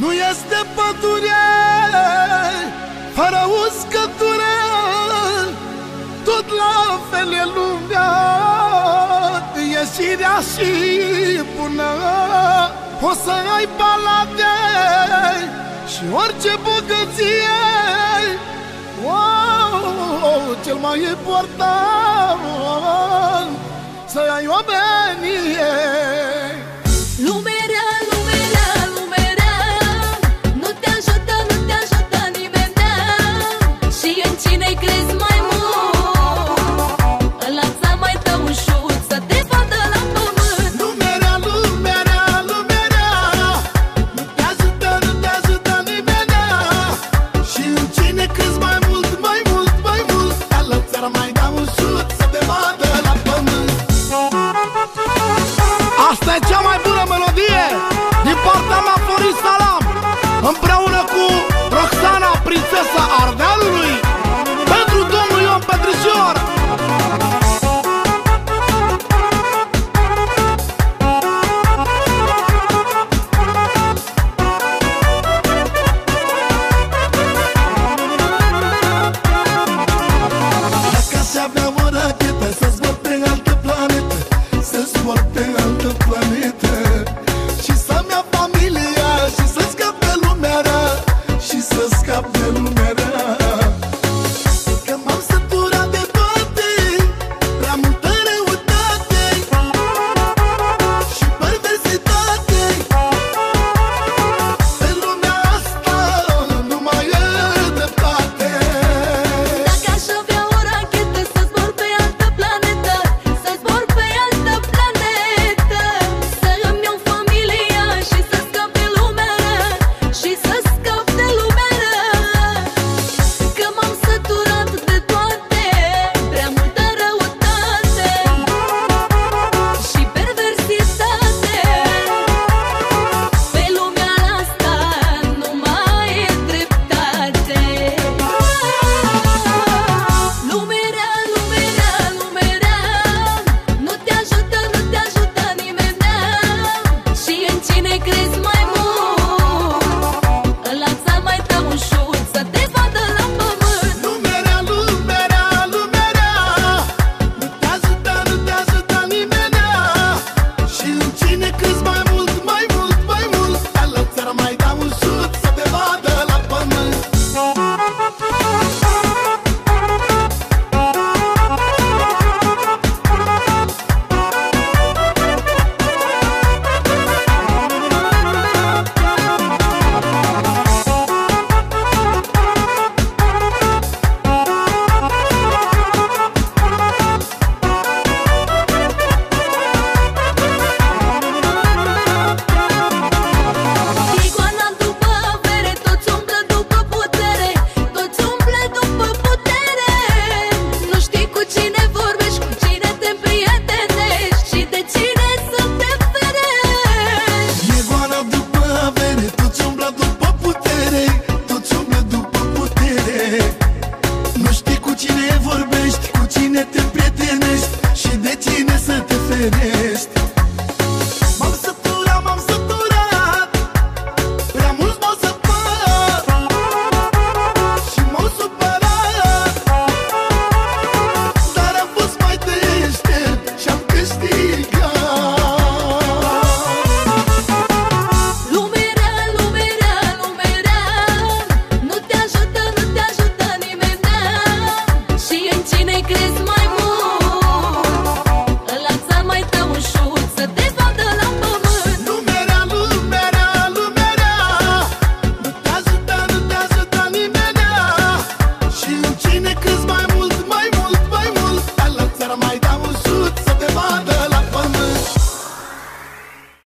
Nu este pădure Fără uscătură Tot la fel e lumea Ieșirea și bună O să ai balade Și orice bogăție. Wow, Cel mai important Să ai omenie. Lumea